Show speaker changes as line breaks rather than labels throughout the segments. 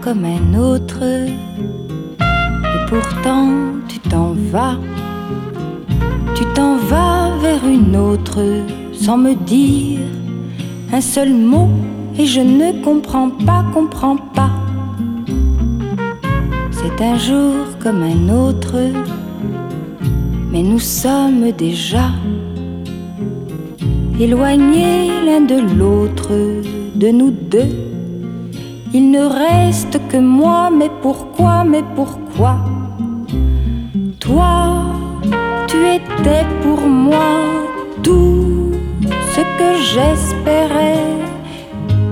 comme un autre. Et pourtant, tu t'en vas. Tu t'en vas vers une autre sans me dire un seul mot. Et je ne comprends pas, comprends pas. C'est un jour comme un autre. Mais nous sommes déjà éloignés l'un de l'autre, de nous deux. Il ne reste que moi, mais pourquoi, mais pourquoi? Toi, tu étais pour moi tout ce que j'espérais.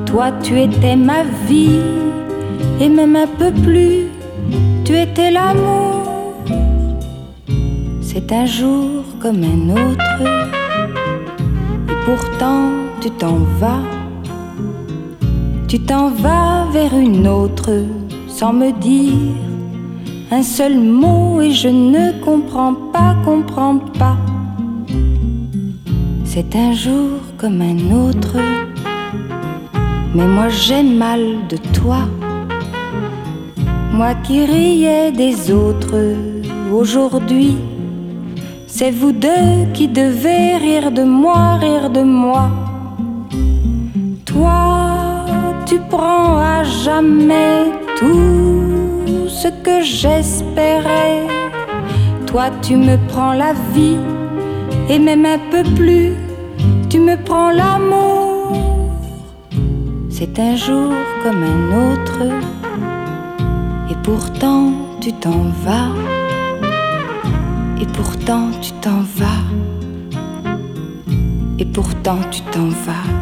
Toi, tu étais ma vie, et même un peu plus, tu étais l'amour. C'est un jour comme un autre, et pourtant tu t'en vas tu t'en vas vers une autre sans me dire un seul mot et je ne comprends pas, comprends pas. C'est un jour comme un autre, mais moi j'ai mal de toi. Moi qui riais des autres, aujourd'hui, c'est vous deux qui devez rire de moi, rire de moi. Tu prends à jamais tout ce que j'espérais. Toi, tu me prends la vie et même un peu plus, tu me prends l'amour. C'est un jour comme un autre, et pourtant tu t'en vas, et pourtant tu t'en vas, et pourtant tu t'en vas.